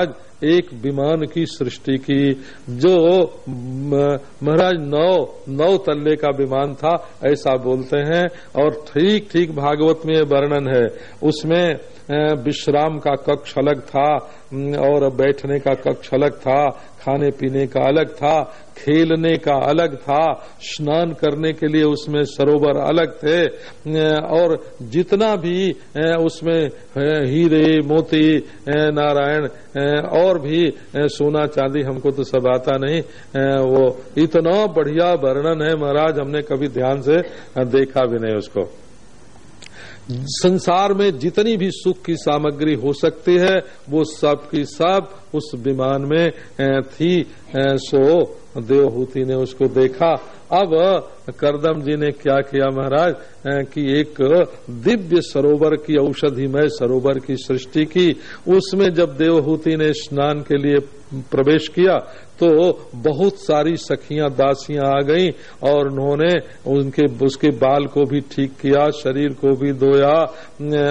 महाराज एक विमान की सृष्टि की, जो महाराज नौ नौ तल्ले का विमान था, ऐसा बोलते हैं, और ठीक ठीक भागवत में वर्णन है। उसमें विश्राम का कक्ष अलग था और बैठने का कक्ष अलग था, खाने पीने का अलग था, खेलने का अलग था, स्नान करने के लिए उसमें सरोवर अलग थे और जितना भी उसमें हीरे, मोती नारायण और भी सोना चांदी हमको तो सब आता नहीं वो इतना बढ़िया वर्णन है महाराज, हमने कभी ध्यान से देखा भी नहीं उसको। संसार में जितनी भी सुख की सामग्री हो सकती है, वो सब की सब उस विमान में थी सो देवहूति ने उसको देखा। अब करदम जी ने क्या किया महाराज? कि एक दिव्य सरोवर की औषधिमय सरोवर की सृष्टि की। उसमें जब देवहूति ने स्नान के लिए प्रवेश किया तो बहुत सारी सखियाँ, दासियाँ आ गईं और उन्होंने उनके, उसके बाल को भी ठीक किया, शरीर को भी धोया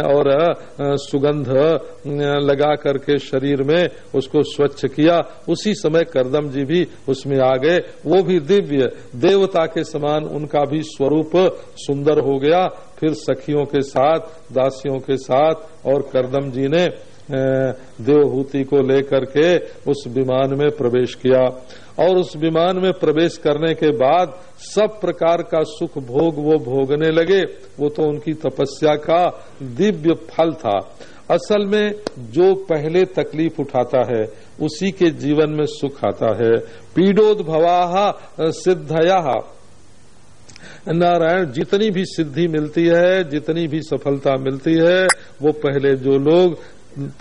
और सुगंध लगा करके शरीर में उसको स्वच्छ किया। उसी समय करदम जी भी उसमें आ गए। वो भी दिव्य, देवता के समान उनका भी स्वरूप सुंदर हो गया। फिर सखियों के साथ, दासियों के साथ और करदम जी ने देवहूति को लेकर के उस विमान में प्रवेश किया। और उस विमान में प्रवेश करने के बाद सब प्रकार का सुख भोग वो भोगने लगे। वो तो उनकी तपस्या का दिव्य फल था। असल में जो पहले तकलीफ़ उठाता है, उसी के जीवन में सुख आता है। पीडोद्भवा सिद्धया। नारायण, जितनी भी सिद्धि मिलती है, जितनी भी सफलता मिलती है, वो पहले जो लोग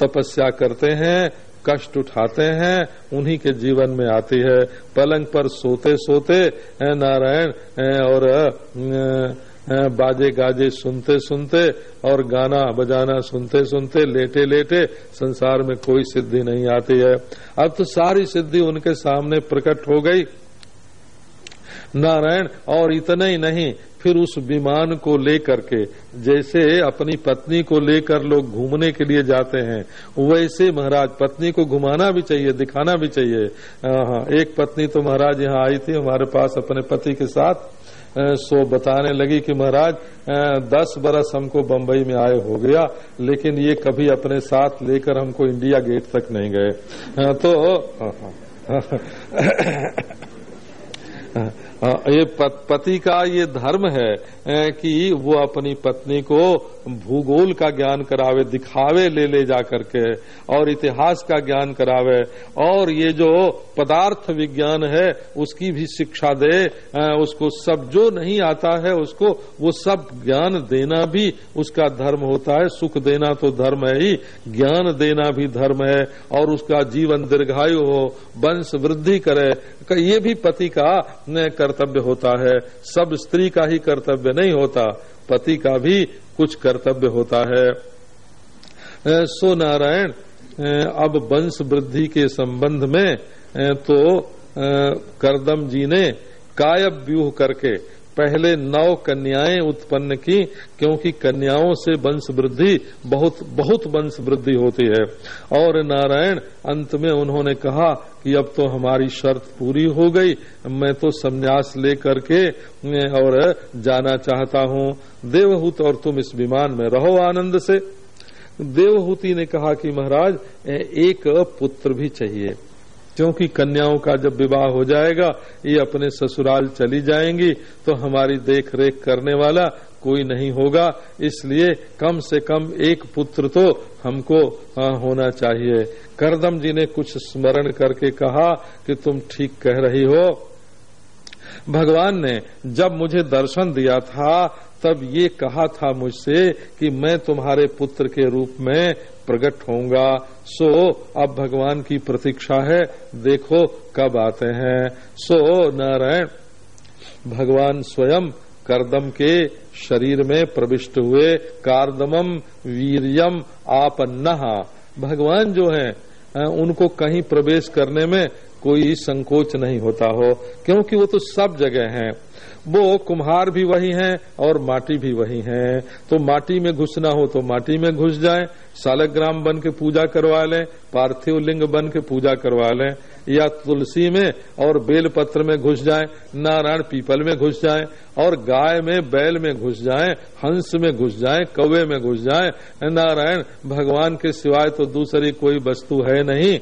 तपस्या करते हैं, कष्ट उठाते हैं, उन्हीं के जीवन में आती है। पलंग पर सोते सोते नारायण और बाजे गाजे सुनते सुनते और गाना बजाना सुनते सुनते, लेटे लेटे, संसार में कोई सिद्धि नहीं आती है। अब तो सारी सिद्धि उनके सामने प्रकट हो गई। नारायण, और इतने ही नहीं, फिर उस विमान को लेकर के, जैसे अपनी पत्नी को लेकर लोग घूमने के लिए जाते हैं, वैसे महाराज, पत्नी को घुमाना भी चाहिए, दिखाना भी चाहिए। एक पत्नी तो महाराज यहाँ आई थी, हमारे पास अपने पति के साथ सो बताने लगी कि महाराज दस बरस हमको बम्बई में आए हो गया, लेकिन ये कभी अपने साथ लेकर हमको इंडिया गेट तक नहीं गए। तो ये पति का ये धर्म है कि वो अपनी पत्नी को भूगोल का ज्ञान करावे, दिखावे, ले ले जा करके, और इतिहास का ज्ञान करावे, और ये जो पदार्थ विज्ञान है, उसकी भी शिक्षा दे उसको सब जो नहीं आता है, उसको वो सब ज्ञान देना भी उसका धर्म होता है। सुख देना तो धर्म है ही, ज्ञान देना भी धर्म है, और उसका जीवन दीर्घायु हो, वंश वृद्धि करे ये भी पति का कर्तव्य होता है। सब स्त्री का ही कर्तव्य नहीं होता। पति का भी कुछ कर्तव्य होता है। सो नारायण अब वंश वृद्धि के संबंध में तो करदम जी ने कायब व्यूह करके पहले नौ कन्याएँ उत्पन्न की, क्योंकि कन्याओं से वंश वृद्धि बहुत बहुत वंश वृद्धि होती है। और नारायण, अंत में उन्होंने कहा कि अब तो हमारी शर्त पूरी हो गई, मैं तो संन्यास लेकर के, और जाना चाहता हूँ। देवहूत, और तुम इस विमान में रहो आनंद से। देवहूति ने कहा कि महाराज एक पुत्र भी चाहिए। क्योंकि कन्याओं का जब विवाह हो जाएगा, ये अपने ससुराल चली जाएँगी तो हमारी देख रेख करने वाला कोई नहीं होगा। इसलिए कम से कम एक पुत्र तो हमको होना चाहिए। करदम जी ने कुछ स्मरण करके कहा कि तुम ठीक कह रही हो। भगवान ने जब मुझे दर्शन दिया था तब ये कहा था मुझसे कि मैं तुम्हारे पुत्र के रूप में प्रकट होऊँगा। सो, अब भगवान की प्रतीक्षा है। देखो कब आते हैं। सो, नारायण, भगवान स्वयं करदम के शरीर में प्रविष्ट हुए। कार्दमम वीरियम आपन्ना। भगवान जो है उनको कहीं प्रवेश करने में कोई संकोच नहीं होता हो, क्योंकि वो तो सब जगह हैं। वो कुम्हार भी वही हैं और माटी भी वही हैं। तो माटी में घुसना हो तो माटी में घुस जाए, सालग्राम बन के पूजा करवा लें, पार्थिव लिंग बन के पूजा करवा लें, या तुलसी में और बेल पत्र में घुस जाए, नारायण पीपल में घुस जाए, और गाय में, बैल में घुस जाए, हंस में घुस जाए, कौवे में घुस जाए, नारायण, भगवान के सिवाय तो दूसरी कोई वस्तु है नहीं।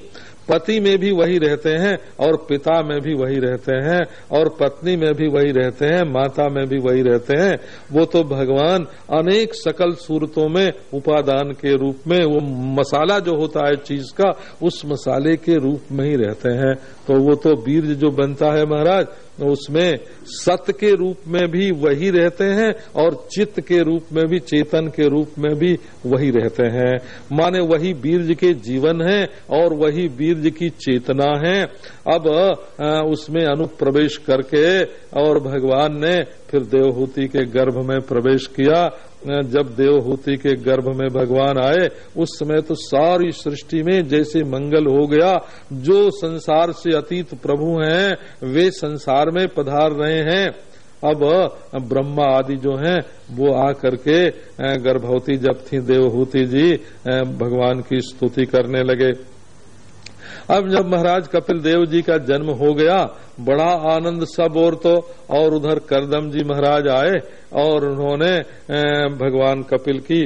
पति में भी वही रहते हैं और पिता में भी वही रहते हैं और पत्नी में भी वही रहते हैं, माता में भी वही रहते हैं। वो तो भगवान अनेक सकल सूरतों में उपादान के रूप में, वो मसाला जो होता है चीज़ का, उस मसाले के रूप में ही रहते हैं। तो वो तो बीर्ज जो बनता है महाराज उसमें सत के रूप में भी वही रहते हैं और चित्त के रूप में भी, चेतन के रूप में भी वही रहते हैं। माने वही बीर्ज के जीवन है और वही बीर्ज की चेतना है। अब उसमें अनुप्रवेश करके और भगवान ने फिर देवहूति के गर्भ में प्रवेश किया जब देवहूति के गर्भ में भगवान आए, उस समय तो सारी सृष्टि में जैसे मंगल हो गया, जो संसार से अतीत प्रभु हैं, वे संसार में पधार रहे हैं। अब ब्रह्मा आदि जो हैं, वो आ करके गर्भवती जब थी देवहूति जी भगवान की स्तुति करने लगे। अब जब महाराज कपिल देव जी का जन्म हो गया बड़ा आनंद सब और तो और उधर करदम जी महाराज आए, और उन्होंने भगवान कपिल की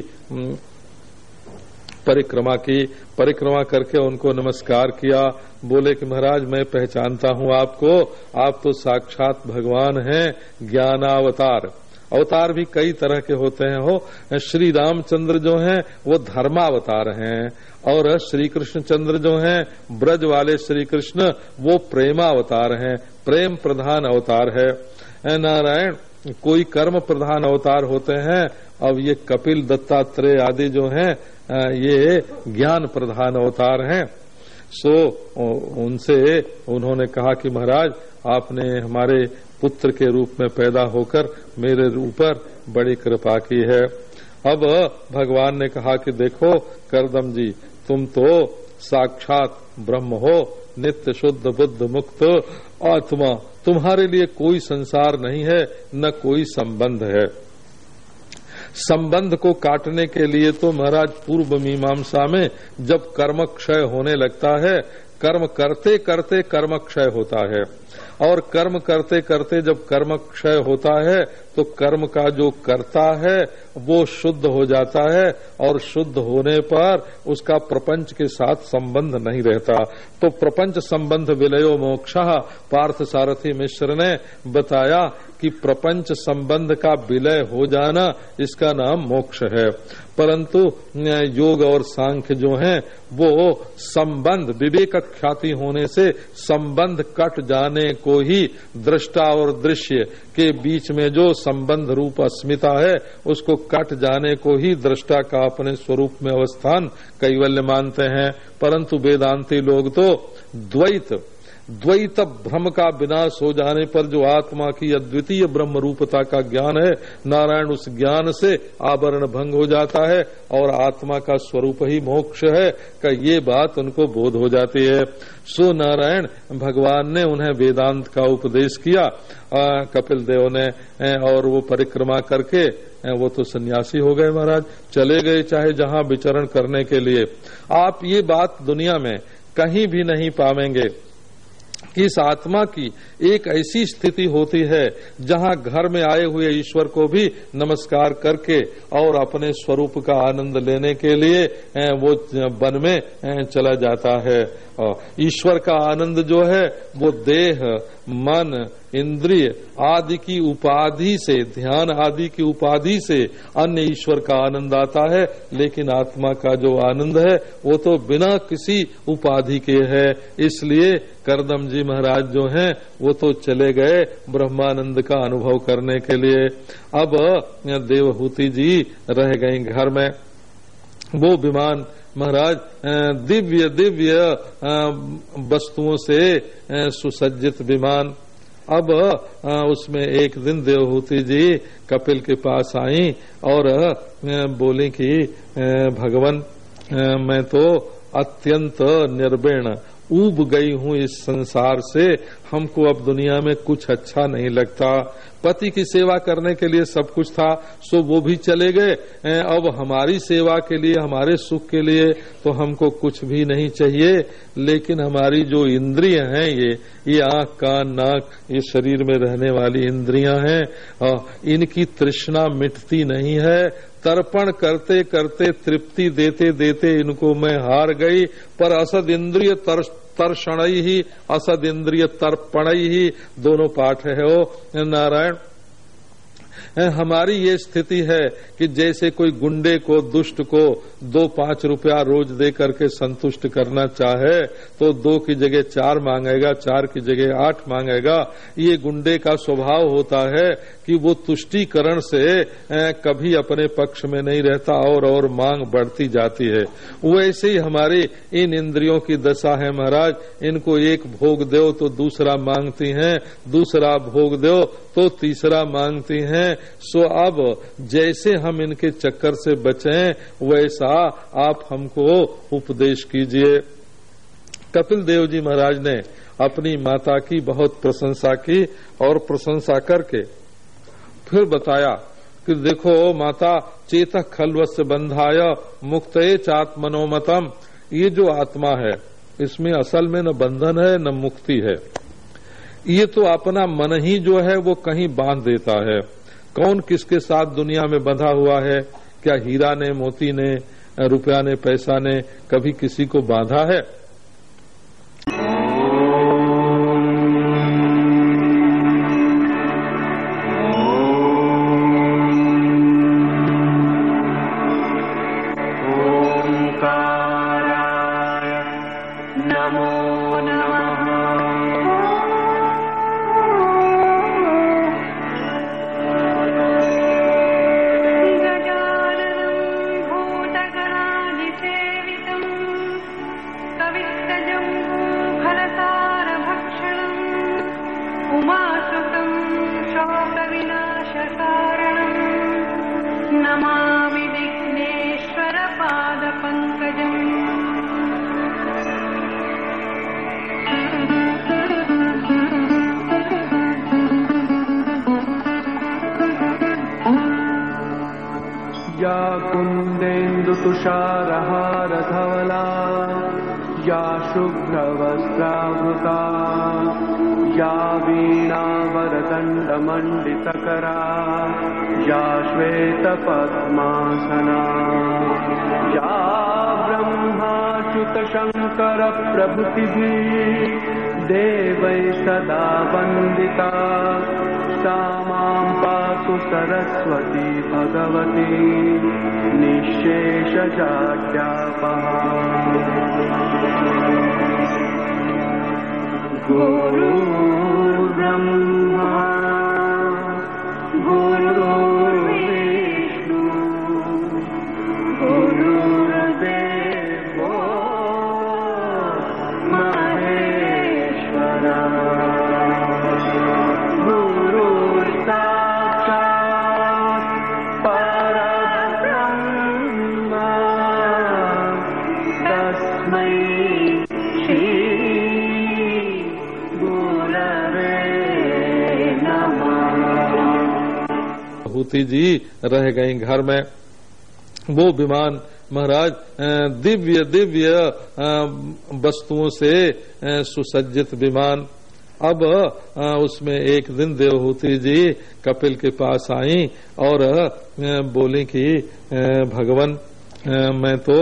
परिक्रमा की, परिक्रमा करके उनको नमस्कार किया। बोले कि महाराज, मैं पहचानता हूँ आपको, आप तो साक्षात भगवान हैं, ज्ञानावतार। अवतार भी कई तरह के होते हैं। हो, श्री रामचंद्र जो हैं, वो धर्मावतार हैं। और श्री कृष्ण चंद्र जो हैं, ब्रज वाले श्री कृष्ण वो प्रेमावतार हैं। प्रेम प्रधान अवतार है। नारायण, कोई कर्म प्रधान अवतार होते हैं? अब ये कपिल दत्तात्रेय आदि जो हैं ये ज्ञान प्रधान अवतार हैं। सो उनसे उन्होंने कहा कि महाराज, आपने हमारे पुत्र के रूप में पैदा होकर मेरे ऊपर बड़ी कृपा की है। अब भगवान ने कहा कि देखो, करदम जी, तुम तो साक्षात ब्रह्म हो, नित्य शुद्ध बुद्ध मुक्त, आत्मा तुम्हारे लिए कोई संसार नहीं है, न कोई संबंध है। संबंध को काटने के लिए तो महाराज पूर्व मीमांसा में जब कर्म क्षय होने लगता है कर्म करते करते कर्म क्षय होता है। और कर्म करते करते जब कर्म क्षय होता है तो कर्म का जो करता है, वो शुद्ध हो जाता है और शुद्ध होने पर उसका प्रपंच के साथ संबंध नहीं रहता। तो प्रपंच संबंध विलयो मोक्ष, पार्थ सारथी मिश्र ने बताया कि प्रपंच संबंध का विलय हो जाना इसका नाम मोक्ष है। परंतु योग और सांख्य जो हैं, वो संबंध, विवेक ख्याति होने से संबंध कट जाने को ही दृष्टा और दृश्य के बीच में जो संबंध रूप अस्मिता है, उसको कट जाने को ही दृष्टा का अपने स्वरूप में अवस्थान कैवल्य मानते हैं। परंतु वेदांती लोग तो द्वैत द्वैत भ्रम का विनाश हो जाने पर जो आत्मा की अद्वितीय ब्रह्म रूपता का ज्ञान है नारायण उस ज्ञान से आवरण भंग हो जाता है और आत्मा का स्वरूप ही मोक्ष है का ये बात उनको बोध हो जाती है। सो नारायण भगवान ने उन्हें वेदांत का उपदेश किया। आ, कपिल देव ने और वो परिक्रमा करके वो तो सन्यासी हो गए महाराज चले गए चाहे जहाँ विचरण करने के लिए। आप ये बात दुनिया में कहीं भी नहीं पावेंगे। इस आत्मा की एक ऐसी स्थिति होती है, जहाँ घर में आए हुए ईश्वर को भी नमस्कार करके और अपने स्वरूप का आनंद लेने के लिए वो वन में चला जाता है। ईश्वर का आनंद जो है, वो देह, मन, इंद्रिय आदि की उपाधि से, ध्यान आदि की उपाधि से अन्य ईश्वर का आनंद आता है, लेकिन आत्मा का जो आनंद है, वो तो बिना किसी उपाधि के है। इसलिए करदम जी महाराज जो हैं, वो तो चले गए ब्रह्मानंद का अनुभव करने के लिए। अब देवहूति जी रह गई घर में। वो विमान, महाराज दिव्य दिव्य वस्तुओं से सुसज्जित विमान। अब उसमें एक दिन देवहूति जी कपिल के पास आई और बोली कि भगवान मैं तो अत्यंत निर्वेण ऊब गई हूँ इस संसार से, हमको अब दुनिया में कुछ अच्छा नहीं लगता। पति की सेवा करने के लिए सब कुछ था, सो वो भी चले गए। अब हमारी सेवा के लिए, हमारे सुख के लिए तो हमको कुछ भी नहीं चाहिए। लेकिन हमारी जो इंद्रिय हैं ये ये आँख, कान, नाक, ये शरीर में रहने वाली इंद्रियाँ हैं इनकी तृष्णा मिटती नहीं है। तर्पण करते करते तृप्ति देते देते इनको मैं हार गई, पर असद इंद्रिय तर्षण ही असद इंद्रिय तर्पण ही दोनों पाठ है ओ नारायण। हमारी ये स्थिति है कि जैसे कोई गुंडे को, दुष्ट को दो पाँच रुपया रोज दे करके संतुष्ट करना चाहे तो दो की जगह चार मांगेगा, चार की जगह आठ मांगेगा। ये गुंडे का स्वभाव होता है कि वो तुष्टिकरण से कभी अपने पक्ष में नहीं रहता और और मांग बढ़ती जाती है। वैसे ही हमारी इन इंद्रियों की दशा है महाराज, इनको एक भोग दो तो दूसरा मांगती हैं, दूसरा भोग दो तो तीसरा मांगती हैं सो अब जैसे हम इनके चक्कर से बचें, वैसा आप हमको उपदेश कीजिए। कपिल देव जी महाराज ने अपनी माता की बहुत प्रशंसा की और प्रशंसा करके फिर बताया कि देखो माता, चेतक खलवत से बंधाय मुक्त चात्मनोमतम ये जो आत्मा है, इसमें असल में न बंधन है, न मुक्ति है। ये तो अपना मन ही जो है, वो कहीं बाँध देता है। कौन किसके साथ दुनिया में बंधा हुआ है? क्या हीरा ने, मोती ने, रुपया ने, पैसा ने कभी किसी को बांधा है? या श्वेतपद्मासना या ब्रह्माच्युतशङ्करप्रभृतिभिः देवै सदा वन्दिता। सा मां पातु सरस्वती भगवती। निःशेषजाड्यापहा गुरु ब्रह्मा गुरुर्विष्णु भूति जी रह गई घर में। वो विमान, महाराज दिव्य दिव्य वस्तुओं से सुसज्जित विमान। अब उसमें एक दिन देवहूति जी कपिल के पास आई और बोली कि भगवान मैं तो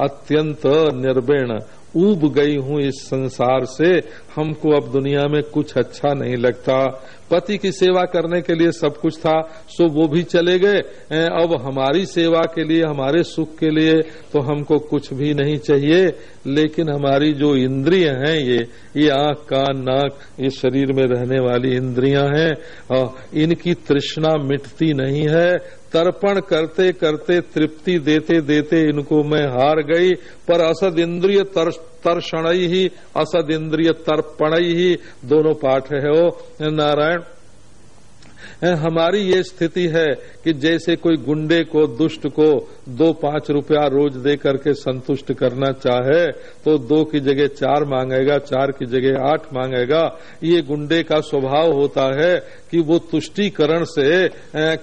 अत्यंत निर्वेण ऊब गई हूँ इस संसार से, हमको अब दुनिया में कुछ अच्छा नहीं लगता। पति की सेवा करने के लिए सब कुछ था, सो वो भी चले गए। अब हमारी सेवा के लिए, हमारे सुख के लिए तो हमको कुछ भी नहीं चाहिए। लेकिन हमारी जो इंद्रिय हैं ये ये आँख, कान, नाक, ये शरीर में रहने वाली इंद्रियाँ हैं इनकी तृष्णा मिटती नहीं है। तर्पण करते करते तृप्ति देते देते इनको मैं हार गई, पर असद इंद्रिय तर्षण ही, असद इंद्रिय तर्पण ही, दोनों पाठ है वो। नारायण हमारी ये स्थिति है कि जैसे कोई गुंडे को, दुष्ट को दो पाँच रुपया रोज दे करके संतुष्ट करना चाहे तो दो की जगह चार मांगेगा, चार की जगह आठ मांगेगा। ये गुंडे का स्वभाव होता है कि वो तुष्टीकरण से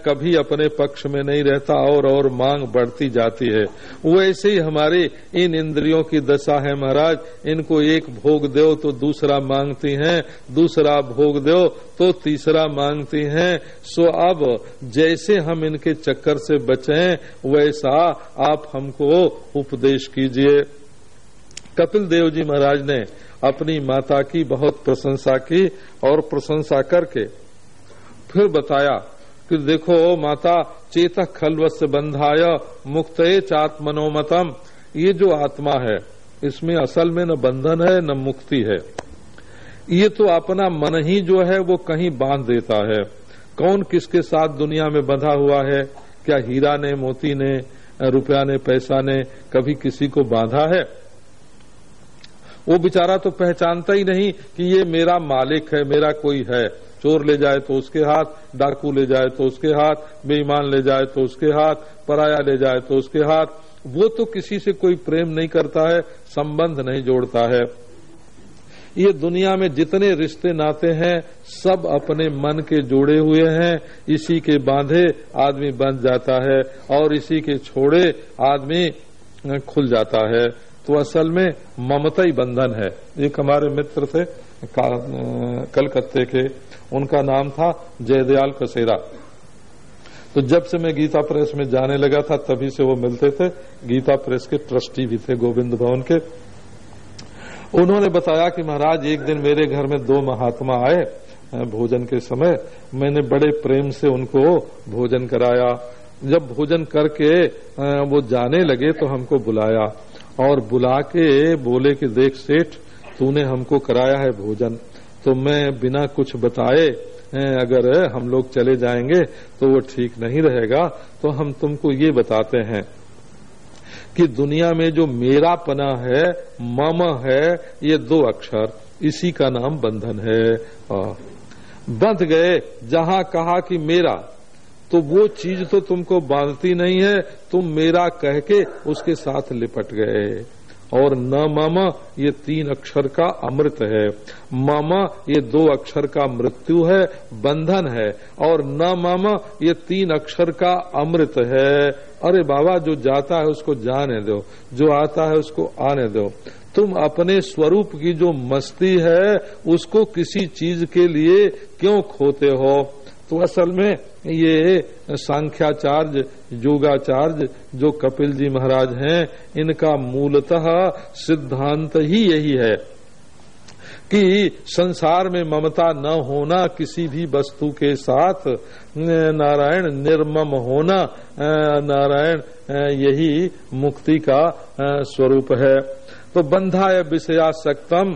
कभी अपने पक्ष में नहीं रहता और और मांग बढ़ती जाती है। वैसे ही हमारे इन इंद्रियों की दशा है महाराज। इनको एक भोग दो तो दूसरा मांगती हैं, दूसरा भोग दो तो तीसरा मांगती हैं। सो अब जैसे हम इनके चक्कर से बचें, वैसा आप हमको उपदेश कीजिए। कपिल देव जी महाराज ने अपनी माता की बहुत प्रशंसा की और प्रशंसा करके फिर बताया कि देखो माता, चेतक खलवस बंधाय मुक्त चात्मनोमतम। ये जो आत्मा है, इसमें असल में न बंधन है, न मुक्ति है। ये तो अपना मन ही जो है, वो कहीं बाँध देता है। कौन किसके साथ दुनिया में बंधा हुआ है? क्या हीरा ने, मोती ने, रुपया ने, पैसा ने कभी किसी को बांधा है? वो बेचारा तो पहचानता ही नहीं कि ये मेरा मालिक है, मेरा कोई है। चोर ले जाए तो उसके हाथ, डाकू ले जाए तो उसके हाथ, बेईमान ले जाए तो उसके हाथ, पराया ले जाए तो उसके हाथ। वो तो किसी से कोई प्रेम नहीं करता है, संबंध नहीं जोड़ता है। ये दुनिया में जितने रिश्ते नाते हैं, सब अपने मन के जोड़े हुए हैं, इसी के बांधे आदमी बन जाता है, और इसी के छोड़े आदमी खुल जाता है। तो असल में ममता ही बंधन है। एक हमारे मित्र थे कलकत्ते के उनका नाम था जयदयाल कसेरा। तो जब से मैं गीता प्रेस में जाने लगा था, तभी से वो मिलते थे। गीता प्रेस के ट्रस्टी भी थे, गोविंद भवन के। उन्होंने बताया कि महाराज, एक दिन मेरे घर में दो महात्मा आए भोजन के समय। मैंने बड़े प्रेम से उनको भोजन कराया। जब भोजन करके वो जाने लगे तो हमको बुलाया और बुला के बोले कि, देख सेठ, तूने हमको कराया है भोजन। तो मैं बिना कुछ बताए अगर हम लोग चले जाएँगे तो वो ठीक नहीं रहेगा। तो हम तुमको ये बताते हैं कि दुनिया में जो मेरा पना है, मम है, ये दो अक्षर, इसी का नाम बंधन है। बंध गए, जहाँ कहा कि मेरा तो वो चीज़ तो तुमको बांधती नहीं है, तुम मेरा कह के उसके साथ लिपट गए। और न मम, ये तीन अक्षर का अमृत है। मम, ये दो अक्षर का मृत्यु है, बंधन है। और न मम, ये तीन अक्षर का अमृत है। अरे बाबा, जो जाता है उसको जाने दो, जो आता है उसको आने दो। तुम अपने स्वरूप की जो मस्ती है, उसको किसी चीज़ के लिए क्यों खोते हो? तो असल में ये सांख्याचार्य, योगाचार्य जो कपिल जी महाराज हैं, इनका मूलतः सिद्धांत ही यही है कि संसार में ममता न होना, किसी भी वस्तु के साथ नारायण निर्मम होना नारायण यही मुक्ति का स्वरूप है। तो बंधाय विषयासक्तम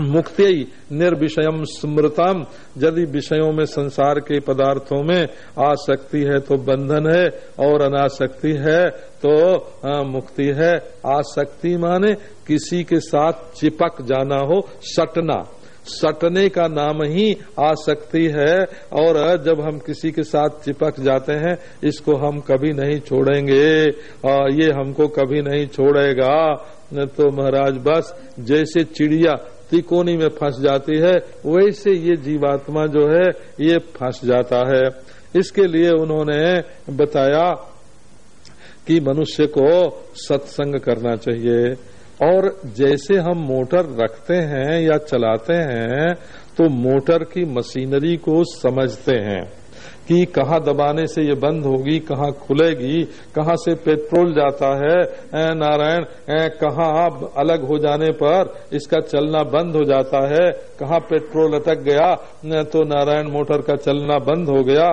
मुक्ति निर्विषयम स्मृतम। यदि विषयों में संसार के पदार्थों में आसक्ति है तो बंधन है और अनासक्ति है तो आ, मुक्ति है। आसक्ति माने किसी के साथ चिपक जाना हो सटना। सटने का नाम ही आसक्ति है और जब हम किसी के साथ चिपक जाते हैं इसको हम कभी नहीं छोड़ेंगे। ये हमको कभी नहीं छोड़ेगा। तो महाराज बस जैसे चिड़िया तिकोनी में फंस जाती है, वैसे ये जीवात्मा जो है, ये फंस जाता है। इसके लिए उन्होंने बताया कि मनुष्य को सत्संग करना चाहिए। और जैसे हम मोटर रखते हैं या चलाते हैं तो मोटर की मशीनरी को समझते हैं। कि कहाँ दबाने से ये बंद होगी, कहाँ खुलेगी, कहाँ से पेट्रोल जाता है? नारायण कहाँ अलग हो जाने पर इसका चलना बंद हो जाता है? कहाँ पेट्रोल अटक गया? तो नारायण मोटर का चलना बंद हो गया।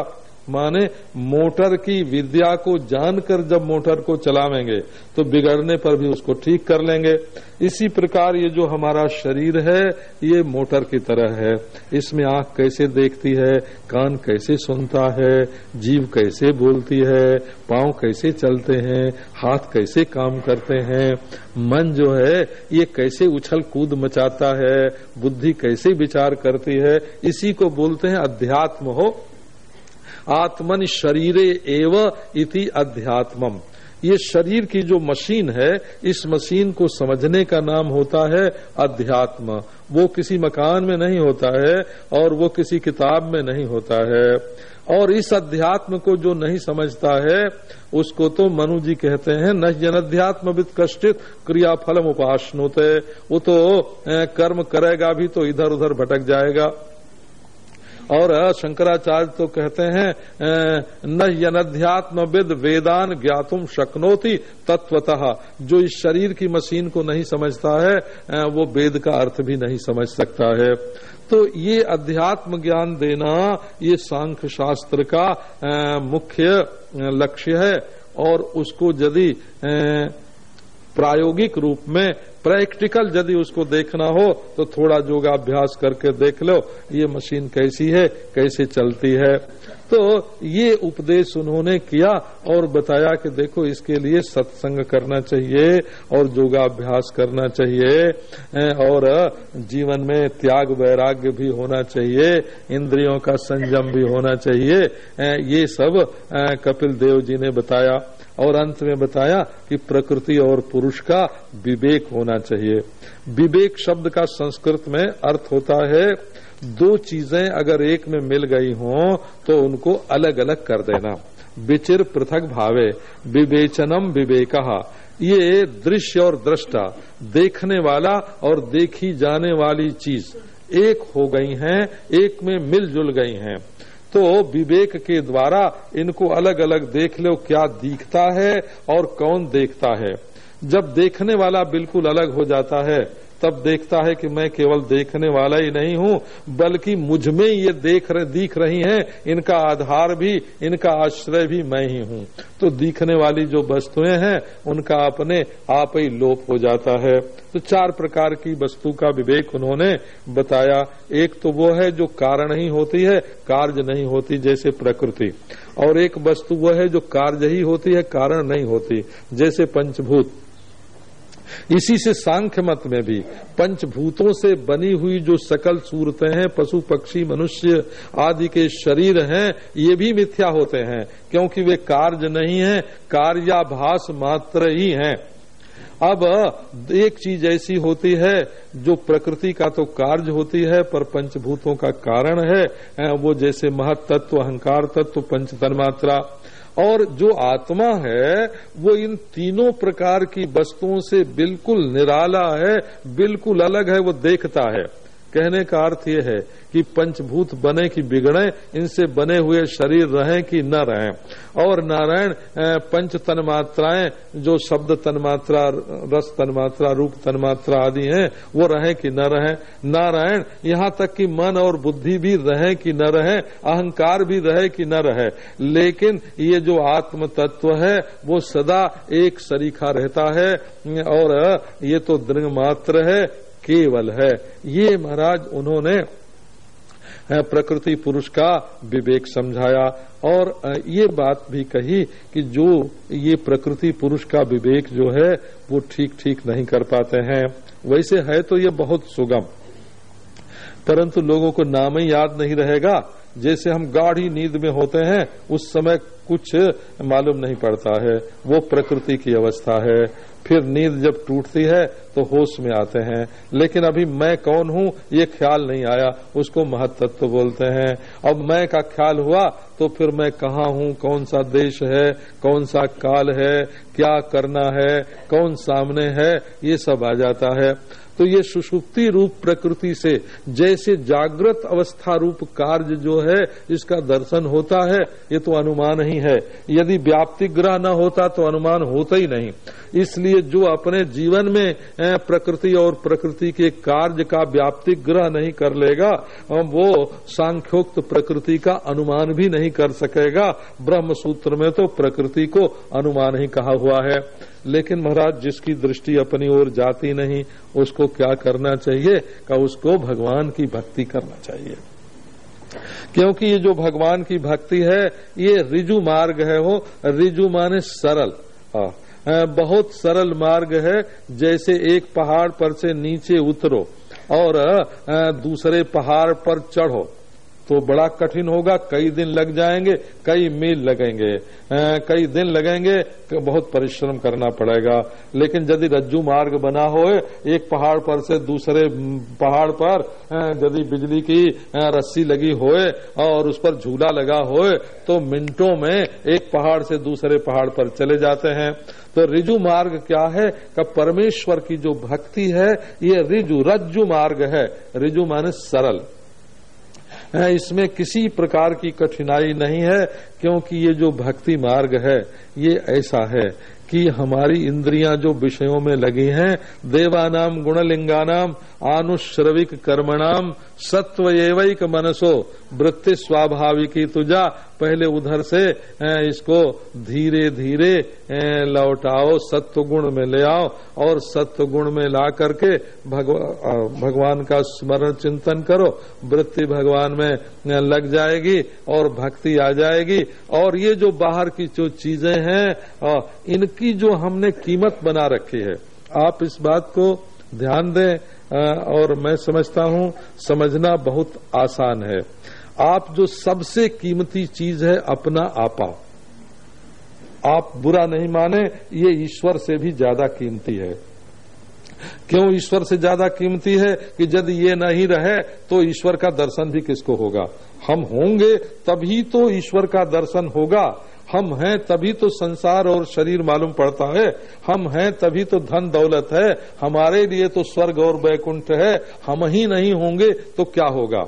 माने मोटर की विद्या को जानकर जब मोटर को चलावेंगे तो बिगड़ने पर भी उसको ठीक कर लेंगे। इसी प्रकार ये जो हमारा शरीर है, ये मोटर की तरह है। इसमें आँख कैसे देखती है, कान कैसे सुनता है, जीव कैसे बोलती है, पाँव कैसे चलते हैं, हाथ कैसे काम करते हैं, मन जो है, ये कैसे उछल कूद मचाता है, बुद्धि कैसे विचार करती है, इसी को बोलते हैं अध्यात्म हो आत्मन शरीरे एव इति अध्यात्मम। ये शरीर की जो मशीन है, इस मशीन को समझने का नाम होता है अध्यात्म। वो किसी मकान में नहीं होता है और वो किसी किताब में नहीं होता है। और इस अध्यात्म को जो नहीं समझता है, उसको तो मनु जी कहते हैं, न जनध्यात्म विद कष्टित क्रिया फलम उपासनोते वो तो कर्म करेगा भी तो इधर उधर भटक जाएगा। और शंकराचार्य तो कहते हैं न यनध्यात्म विद वेदान ज्ञातुम शक्नोति तत्वतः जो इस शरीर की मशीन को नहीं समझता है वो वेद का अर्थ भी नहीं समझ सकता है। तो ये अध्यात्म ज्ञान देना, ये सांख्य शास्त्र का मुख्य लक्ष्य है। और उसको यदि प्रायोगिक रूप में प्रैक्टिकल यदि उसको देखना हो तो थोड़ा योगाभ्यास करके देख लो, ये मशीन कैसी है, कैसे चलती है। तो ये उपदेश उन्होंने किया और बताया कि देखो, इसके लिए सत्संग करना चाहिए और योगाभ्यास करना चाहिए और जीवन में त्याग वैराग्य भी होना चाहिए, इंद्रियों का संयम भी होना चाहिए ये सब कपिल देव जी ने बताया। और अंत में बताया कि प्रकृति और पुरुष का विवेक होना चाहिए। विवेक शब्द का संस्कृत में अर्थ होता है, दो चीज़ें अगर एक में मिल गई हों तो उनको अलग अलग कर देना। विचिर पृथक भावे, विवेचनम विवेक ये दृश्य और दृष्टा, देखने वाला और देखी जाने वाली चीज़, एक हो गई हैं, एक में मिलजुल गई हैं। तो विवेक के द्वारा इनको अलग अलग देख लो, क्या दिखता है और कौन देखता है। जब देखने वाला बिल्कुल अलग हो जाता है तब देखता है कि मैं केवल देखने वाला ही नहीं हूँ, बल्कि मुझमें ये देख रहे, दिख रही हैं, इनका आधार भी, इनका आश्रय भी मैं ही हूँ। तो दिखने वाली जो वस्तुएँ हैं, उनका अपने आप ही लोप हो जाता है। तो चार प्रकार की वस्तु का विवेक उन्होंने बताया। एक तो वो है जो कारण ही होती है, कार्य नहीं होती जैसे प्रकृति। और एक वस्तु वो है जो कार्य ही होती है, कारण नहीं होती। जैसे पंचभूत। इसी से सांख्य मत में भी। पंचभूतों से बनी हुई जो सकल सूरतें हैं, पशु, पक्षी, मनुष्य आदि के शरीर हैं, ये भी मिथ्या होते हैं, क्योंकि वे कार्य नहीं है, कार्याभास मात्र ही हैं। अब एक चीज़ ऐसी होती है, जो प्रकृति का तो कार्य होती है, पर पंचभूतों का कारण है, वो जैसे महत तत्व अहंकार तत्व पंच तन्मात्रा और जो आत्मा है, वो इन तीनों प्रकार की वस्तुओं से बिल्कुल निराला है, बिल्कुल अलग है, वो देखता है। कहने का अर्थ ये है कि पंचभूत बने की बिगड़े, इनसे बने हुए शरीर रहें कि न रहें। और नारायण पंच तन्मात्राएँ, जो शब्द तन्मात्रा, रस तन्मात्रा, रूप तन्मात्रा आदि हैं, वो रहें कि न रहें। नारायण, यहाँ तक कि मन और बुद्धि भी रहे कि न रहे, अहंकार भी रहे कि न रहे। लेकिन ये जो आत्म तत्व है, वो सदा एक सरीखा रहता है, और ये तो दृढ़ मात्र है केवल है। ये महाराज उन्होंने प्रकृति पुरुष का विवेक समझाया और ये बात भी कही कि जो ये प्रकृति पुरुष का विवेक जो है, वो ठीक ठीक नहीं कर पाते हैं। वैसे है तो ये बहुत सुगम। परंतु लोगों को नाम ही याद नहीं रहेगा। जैसे हम गाढ़ी नींद में होते हैं, उस समय कुछ मालूम नहीं पड़ता है। वो प्रकृति की अवस्था है। फिर नींद जब टूटती है तो होश में आते हैं। लेकिन अभी मैं कौन हूँ, ये ख्याल नहीं आया। उसको महत्व बोलते हैं। अब मैं का ख्याल हुआ तो फिर मैं कहाँ हूँ? कौन सा देश है? कौन सा काल है? क्या करना है? कौन सामने है? ये सब आ जाता है। तो ये सुषुप्ति रूप प्रकृति से, जैसे जागृत अवस्था रूप कार्य जो है, इसका दर्शन होता है, ये तो अनुमान ही है। यदि व्याप्ति ग्रह न होता तो अनुमान होता ही नहीं। इसलिए जो अपने जीवन में प्रकृति और प्रकृति के कार्य का व्याप्ति ग्रह नहीं कर लेगा वो सांख्योक्त प्रकृति का अनुमान भी नहीं कर सकेगा। ब्रह्म सूत्र में तो प्रकृति को अनुमान ही कहा हुआ है। लेकिन महाराज जिसकी दृष्टि अपनी ओर जाती नहीं उसको क्या करना चाहिए? का उसको भगवान की भक्ति करना चाहिए। क्योंकि ये जो भगवान की भक्ति है ये रिजु मार्ग है वो। रिजु माने सरल। अ, बहुत सरल मार्ग है जैसे एक पहाड़ पर से नीचे उतरो और दूसरे पहाड़ पर चढ़ो। तो बड़ा कठिन होगा, कई दिन लग जाएँगे, कई मील लगेंगे। कई दिन लगेंगे बहुत परिश्रम करना पड़ेगा। लेकिन यदि रज्जू मार्ग बना हो, एक पहाड़ पर से दूसरे पहाड़ पर यदि बिजली की रस्सी लगी होए और उस पर झूला लगा होए तो मिनटों में एक पहाड़ से दूसरे पहाड़ पर चले जाते हैं। तो रिजु मार्ग क्या है? का परमेश्वर की जो भक्ति है, ये रिजु, रज्जु मार्ग है। रिजु माने सरल। है, इसमें किसी प्रकार की कठिनाई नहीं है क्योंकि ये जो भक्ति मार्ग है ये ऐसा है कि हमारी इंद्रियाँ जो विषयों में लगी हैं देवानाम गुणलिंगानाम आनुश्रविक कर्मणाम सत्व एवैक मनसो वृत्ति स्वाभाविकी तुजा। पहले उधर से इसको धीरे धीरे लौटाओ सत्व गुण में ले आओ और सत्व गुण में ला करके भगवा, भगवान का स्मरण चिंतन करो। वृत्ति भगवान में लग जाएगी और भक्ति आ जाएगी। और ये जो बाहर की जो चीज़ें हैं इनकी जो हमने कीमत बना रखी है आप इस बात को ध्यान दें। और मैं समझता हूँ, समझना बहुत आसान है। आप जो सबसे कीमती चीज़ है, अपना आपा। आप बुरा नहीं माने, ये ईश्वर से भी ज़्यादा कीमती है। क्यों ईश्वर से ज़्यादा कीमती है कि जब ये नहीं रहे तो ईश्वर का दर्शन भी किसको होगा? हम होंगे, तभी तो ईश्वर का दर्शन होगा। हम हैं तभी तो संसार और शरीर मालूम पड़ता है। हम हैं तभी तो धन दौलत है। हमारे लिए तो स्वर्ग और वैकुंठ है। हम ही नहीं होंगे तो क्या होगा?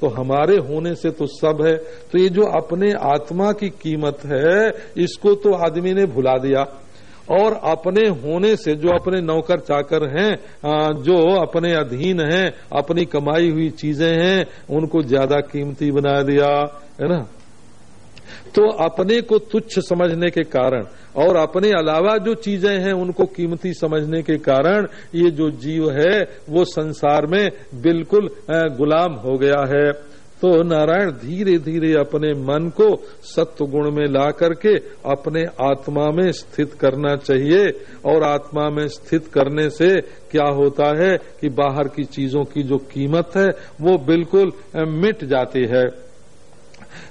तो हमारे होने से तो सब है। तो ये जो अपने आत्मा की कीमत है, इसको तो आदमी ने भुला दिया। और अपने होने से जो अपने नौकर चाकर हैं जो अपने अधीन हैं, अपनी कमाई हुई चीज़ें हैं, उनको ज़्यादा कीमती बना दिया, है ना? तो अपने को तुच्छ समझने के कारण और अपने अलावा जो चीज़ें हैं उनको कीमती समझने के कारण ये जो जीव है, वो संसार में बिल्कुल गुलाम हो गया है। तो नारायण धीरे धीरे अपने मन को सत्व गुण में ला करके अपने आत्मा में स्थित करना चाहिए और आत्मा में स्थित करने से क्या होता है कि बाहर की चीज़ों की जो कीमत है, वो बिल्कुल मिट जाती है।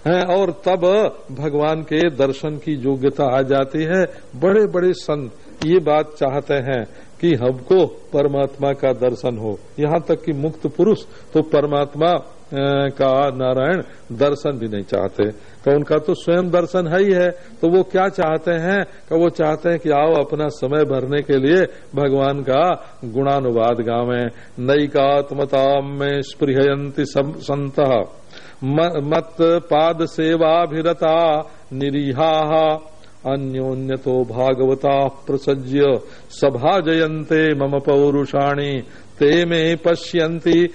हैं और तब भगवान के दर्शन की योग्यता आ जाती है। बड़े बड़े संत ये बात चाहते हैं कि हमको परमात्मा का दर्शन हो। यहाँ तक कि मुक्त पुरुष तो परमात्मा का नारायण दर्शन भी नहीं चाहते। तो उनका तो स्वयं दर्शन है ही है। तो वो क्या चाहते हैं? कि वो चाहते हैं कि आओ अपना समय भरने के लिए भगवान का गुणानुवाद गावे। नई का आत्मताम में स्पृहयंती संत। मत पाद सेवाभिरता निरीहा अन्योन्यतो भागवता प्रसज्य सभा जयन्ते मम पौरुषाणि। ते मे पश्यन्ति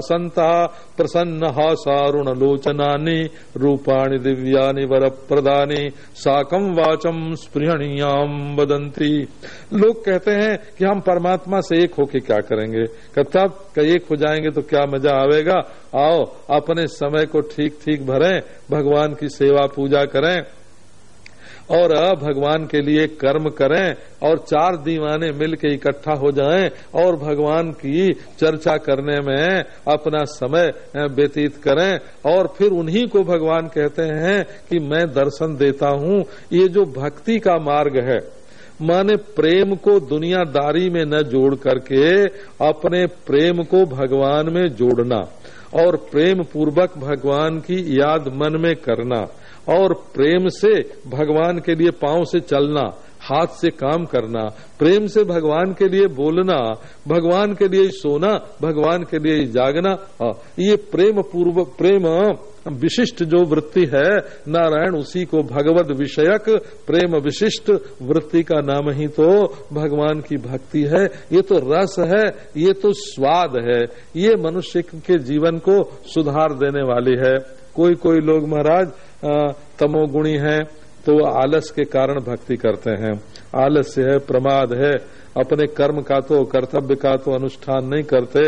सन्तः प्रसन्नः सारुणलोचनानि, रूपाणि दिव्यानि वरप्रदानि, साकं वाचम स्पृहणीयाम वदंती लोग कहते हैं कि हम परमात्मा से एक होके क्या करेंगे? कि तब एक हो जाएँगे तो क्या मज़ा आवेगा? आओ, अपने समय को ठीक ठीक भरें, भगवान की सेवा पूजा करें और भगवान के लिए कर्म करें और चार दीवाने मिल के इकट्ठा हो जाएँ और भगवान की चर्चा करने में अपना समय व्यतीत करें और फिर उन्हीं को भगवान कहते हैं कि मैं दर्शन देता हूँ। ये जो भक्ति का मार्ग है, माने प्रेम को दुनियादारी में न जोड़ करके अपने प्रेम को भगवान में जोड़ना और प्रेम पूर्वक भगवान की याद मन में करना। और प्रेम से भगवान के लिए पाँव से चलना हाथ से काम करना प्रेम से भगवान के लिए बोलना भगवान के लिए सोना भगवान के लिए जागना हाँ, ये प्रेम पूर्व प्रेम विशिष्ट जो वृत्ति है नारायण उसी को भगवत विषयक प्रेम विशिष्ट वृत्ति का नाम ही तो भगवान की भक्ति है। ये तो रस है ये तो स्वाद है ये मनुष्य के जीवन को सुधार देने वाली है। कोई कोई लोग महाराज तमोगुणी है तो वो आलस के कारण भक्ति करते हैं। आलस्य है, प्रमाद है। अपने कर्म का तो कर्तव्य का तो अनुष्ठान नहीं करते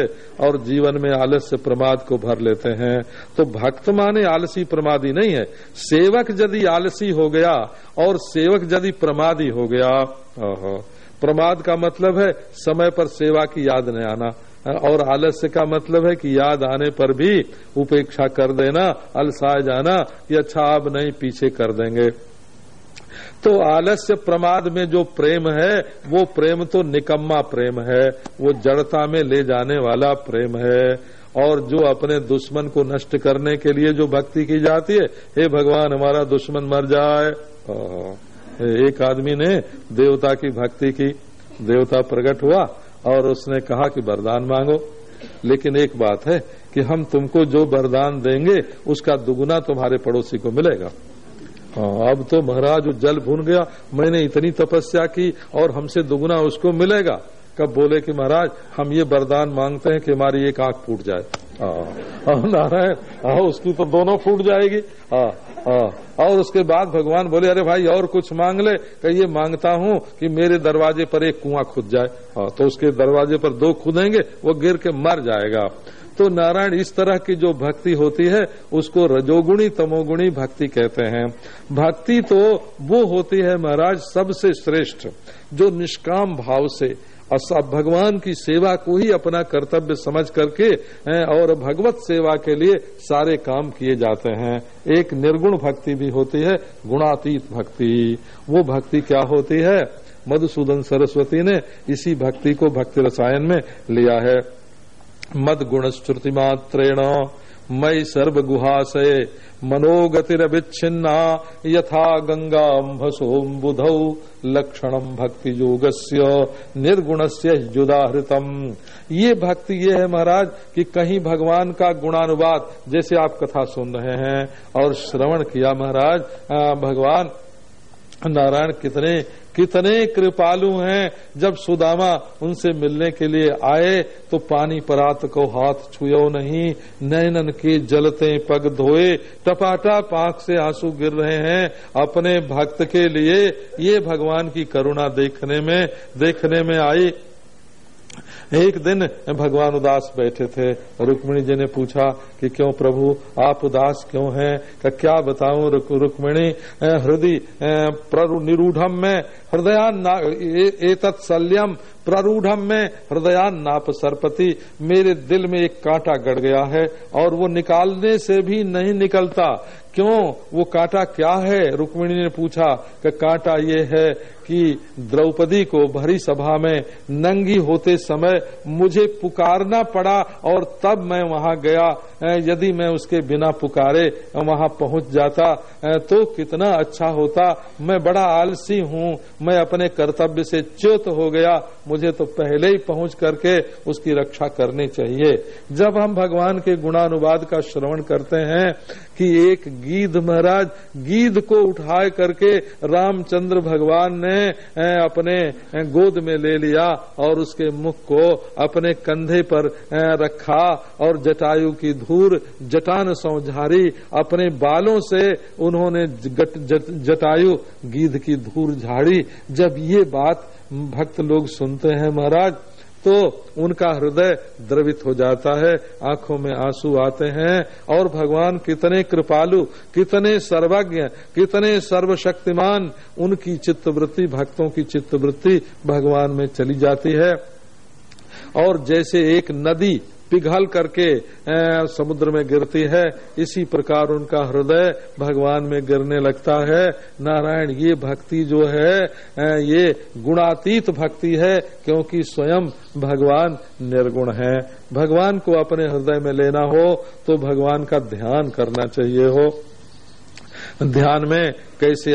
और जीवन में आलस्य प्रमाद को भर लेते हैं। तो भक्त माने आलसी प्रमादी नहीं है। सेवक यदि आलसी हो गया और सेवक यदि प्रमादी हो गया प्रमाद का मतलब है, समय पर सेवा की याद नहीं आना। और आलस्य का मतलब है कि याद आने पर भी उपेक्षा कर देना, अलसाए जाना ये अच्छा अब नहीं पीछे कर देंगे। तो आलस्य प्रमाद में जो प्रेम है, वो प्रेम तो निकम्मा प्रेम है, वो जड़ता में ले जाने वाला प्रेम है। और जो अपने दुश्मन को नष्ट करने के लिए जो भक्ति की जाती है, हे भगवान, हमारा दुश्मन मर जाए। एक आदमी ने देवता की भक्ति की, देवता प्रकट हुआ और उसने कहा कि वरदान मांगो। लेकिन एक बात है कि हम तुमको जो वरदान देंगे, उसका दुगुना तुम्हारे पड़ोसी को मिलेगा। हाँ अब तो महाराज जल भून गया। मैंने इतनी तपस्या की और हमसे दुगुना उसको मिलेगा। कब बोले कि महाराज, हम ये वरदान मांगते हैं कि हमारी एक आँख फूट जाए। नारायण हाँ उसकी तो दोनों फूट जाएगी। हाँ हाँ और उसके बाद भगवान बोले, अरे भाई, और कुछ मांग ले। ये माँगता हूँ कि मेरे दरवाजे पर एक कुआँ खुद जाए। हाँ तो उसके दरवाजे पर दो खुदेंगे, वो गिर के मर जाएगा। तो नारायण इस तरह की जो भक्ति होती है, उसको रजोगुणी, तमोगुणी भक्ति कहते हैं। भक्ति तो वो होती है महाराज, सबसे श्रेष्ठ, जो निष्काम भाव से भगवान की सेवा को ही अपना कर्तव्य समझ करके और भगवत सेवा के लिए सारे काम किए जाते हैं। एक निर्गुण भक्ति भी होती है, गुणातीत भक्ति। वो भक्ति क्या होती है? मधुसूदन सरस्वती ने इसी भक्ति को भक्ति रसायन में लिया है। मद गुण श्रुति मात्रेण मई सर्व गुहाशय मनोगतिरविच्छिन्ना यथा गंगाम्भसोम बुध लक्षण भक्ति योगस्य से युदाहृतम। ये भक्ति ये है महाराज, कि कहीं भगवान का गुणानुवाद, जैसे आप कथा सुन रहे हैं और श्रवण किया महाराज भगवान नारायण कितने कितने कृपालु हैं, जब सुदामा उनसे मिलने के लिए आए तो पानी परात को हाथ छुयो नहीं नैनन के जलते पग धोए, टपाटा पाक से आँसू गिर रहे हैं, अपने भक्त के लिए ये भगवान की करुणा देखने में देखने में आई एक दिन भगवान उदास बैठे थे रुक्मिणी जी ने पूछा कि क्यों प्रभु, आप उदास क्यों हैं? का क्या बताऊँ रुक्मिणी? हृदय निरूढ़ में, हृदयान एतत् प्ररूढ़म में हृदयान नाप सरपति, मेरे दिल में एक कांटा गड़ गया है और वो निकालने से भी नहीं निकलता। क्यों? वो कांटा क्या है? रुक्मिणी ने पूछा कि कांटा ये है कि द्रौपदी को भरी सभा में नंगी होते समय मुझे पुकारना पड़ा और तब मैं वहाँ गया। यदि मैं उसके बिना पुकारे वहाँ पहुँच जाता तो कितना अच्छा होता। मैं बड़ा आलसी हूँ। मैं अपने कर्तव्य से च्युत हो गया। मुझे तो पहले ही पहुँच करके उसकी रक्षा करनी चाहिए। जब हम भगवान के गुणानुवाद का श्रवण करते हैं कि एक गीध महाराज गीध को उठाए करके रामचंद्र भगवान ने अपने गोद में ले लिया और उसके मुख को अपने कंधे पर रखा और जटायु की धूर, जटान सौझारी अपने बालों से उन्होंने जटायु गीध की धूर झाड़ी। जब ये बात भक्त लोग सुनते हैं महाराज तो उनका हृदय द्रवित हो जाता है, आँखों में आँसू आते हैं, और भगवान कितने कृपालु, कितने सर्वज्ञ, कितने सर्वशक्तिमान, उनकी चित्तवृत्ति, भक्तों की चित्तवृत्ति भगवान में चली जाती है। और जैसे एक नदी पिघल करके समुद्र में गिरती है। इसी प्रकार उनका हृदय भगवान में गिरने लगता है। नारायण, ये भक्ति जो है ये गुणातीत भक्ति है, क्योंकि स्वयं भगवान निर्गुण है। भगवान को अपने हृदय में लेना हो तो भगवान का ध्यान करना चाहिए हो। ध्यान में कैसे